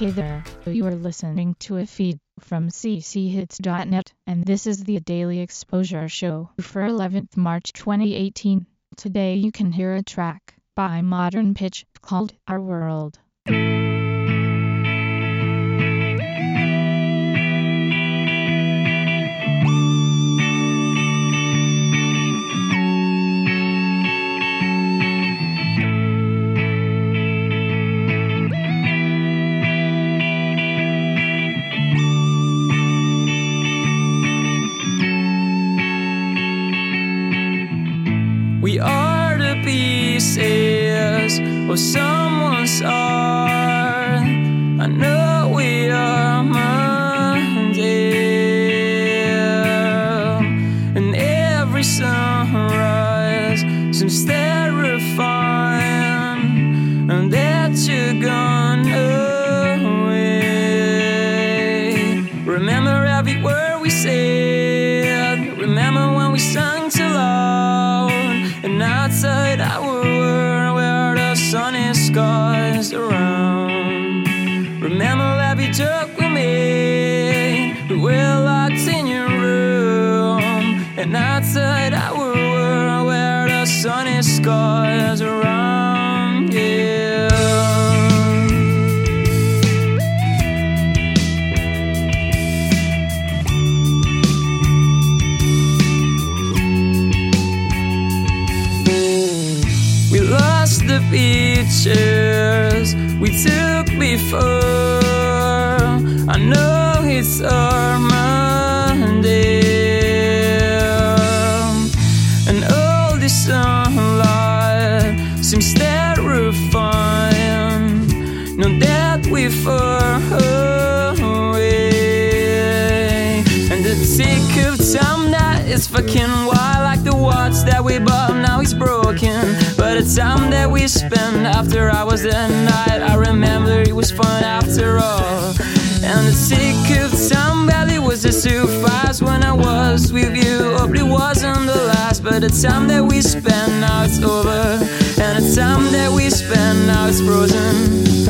Hey there, you are listening to a feed from cchits.net, and this is the Daily Exposure Show for 11th March 2018. Today you can hear a track by Modern Pitch called Our World. We are the pieces of someone's art. I know Every joke we made, we were locked in your room, and outside our world where the sun sunny skies around. Yeah. We lost the pictures we took before. Know it's Monday, and all this sunlight seems terrifying. Know that we're far away, and the tick of time that is fucking wild, like the watch that we bought now is broken. But the time that we spent after hours that night, I remember it was fun after all. And the tick of time barely was just too fast when I was with you. Hope it wasn't the last, but the time that we spent now it's over. And the time that we spent now it's frozen.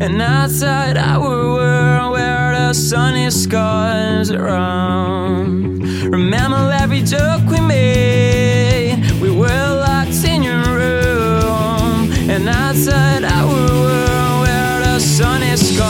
And outside our world where the sunny skies around. Remember every joke we made. We were locked in your room. And outside our world where the sunny skies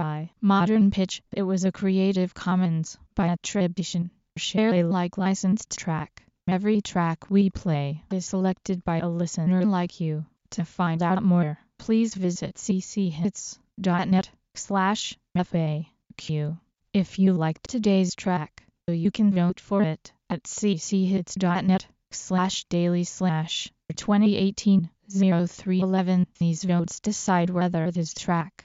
by Modern Pitch. It was a Creative Commons by attribution. Share Alike licensed track. Every track we play is selected by a listener like you. To find out more, please visit cchits.net slash FAQ. If you liked today's track, you can vote for it at cchits.net slash daily slash 2018 0311. These votes decide whether this track